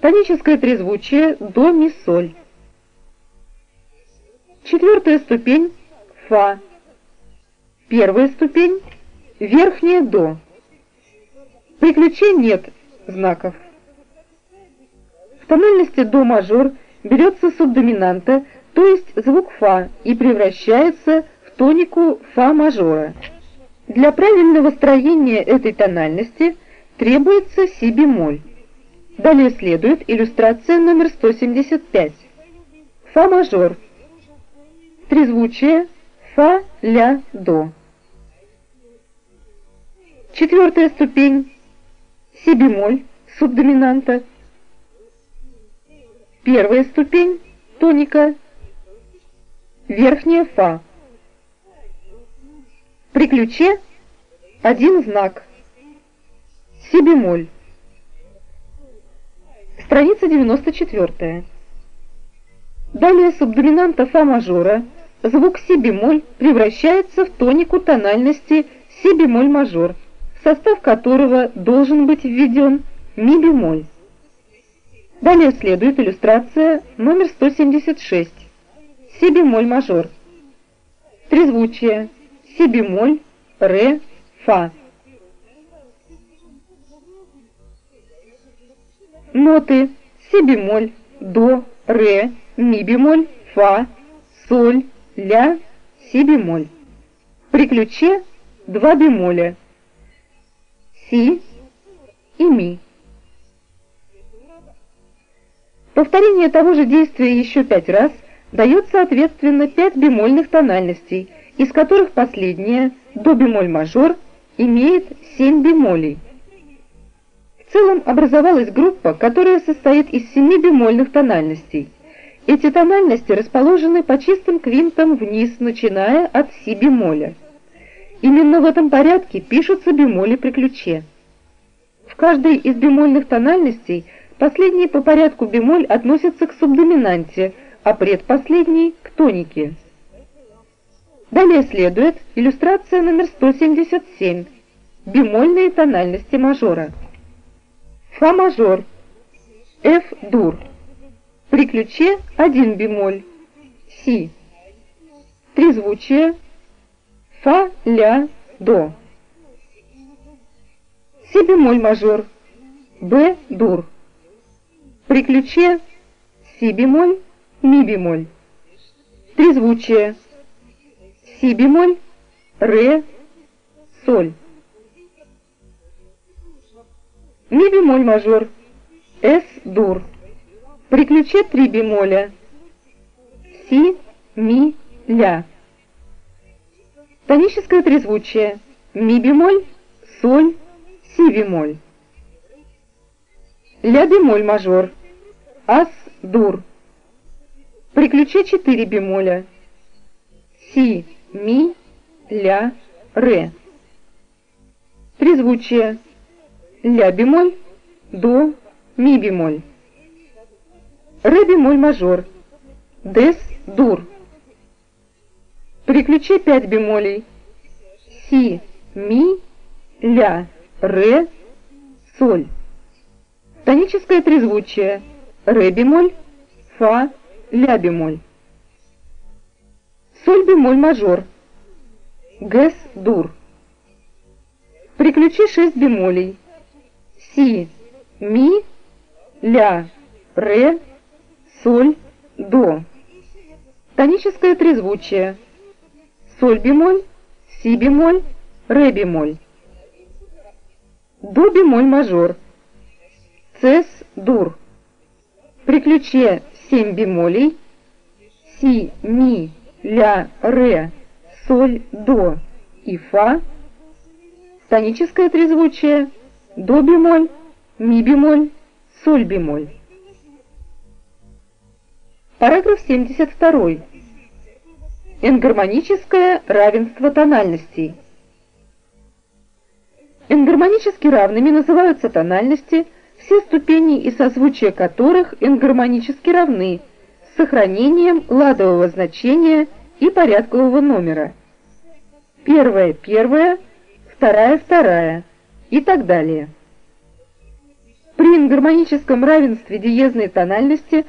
Тоническое трезвучие до ми соль. Четвертая ступень фа. Первая ступень верхняя до. При нет знаков. В тональности до мажор берется субдоминанта, то есть звук фа, и превращается в тонику фа мажора. Для правильного строения этой тональности требуется си бемоль. Далее следует иллюстрация номер 175. Фа-мажор. Трезвучие Фа-ля-до. Четвертая ступень. Си-бемоль субдоминанта. Первая ступень тоника. Верхняя Фа. При ключе один знак. Си-бемоль. 394. Далее субдоминанта фа мажора звук си бемоль превращается в тонику тональности си бемоль мажор, в состав которого должен быть введен ми бемоль. Далее следует иллюстрация номер 176. Си бемоль мажор. Трезвучие. Си бемоль, ре, фа. Ноты си бемоль, до, ре, ми бемоль, фа, соль, ля, си бемоль. При ключе два бемоля си и ми. Повторение того же действия еще пять раз дает соответственно пять бемольных тональностей, из которых последняя, до бемоль мажор, имеет семь бемолей. В целом образовалась группа, которая состоит из семи бемольных тональностей. Эти тональности расположены по чистым квинтам вниз, начиная от си бемоля. Именно в этом порядке пишутся бемоли при ключе. В каждой из бемольных тональностей последний по порядку бемоль относится к субдоминанте, а предпоследний – к тонике. Далее следует иллюстрация номер 177. Бемольные тональности мажора. Фа мажор. Ф дур. При ключе один бемоль. Си. Трезвучие. Фа, ля, до. Си бемоль мажор. Б дур. При ключе си бемоль, ми бемоль. Трезвучие си бемоль, ре, соль. Ми бемоль мажор, эс дур. При ключе три бемоля, си, ми, ля. Тоническое трезвучие, ми бемоль, соль, си бемоль. Ля бемоль мажор, ас, дур. При ключе четыре бемоля, си, ми, ля, ре. Трезвучие. Ля бемоль, до, ми бемоль. Ре бемоль мажор. Дес, дур. Ключе 5 бемолей. Си, ми, ля, ре, соль. Тоническое трезвучие. Ре бемоль, фа, ля бемоль соль бемоль мажор, гэс дур. При 6 бемолей, си, ми, ля, ре, соль, до. Тоническое трезвучие, соль бемоль, си бемоль, ре бемоль. До бемоль мажор, цес дур. При ключе 7 бемолей, си, ми, ля, ре, соль, до и фа, тоническое трезвучие, до бемоль, ми бемоль, соль бемоль. Параграф 72. Энгармоническое равенство тональностей. Энгармонически равными называются тональности, все ступени и созвучия которых энгармонически равны, сохранением ладового значения и порядкового номера. Первая – первая, вторая – вторая и так далее. При ингармоническом равенстве диезной тональности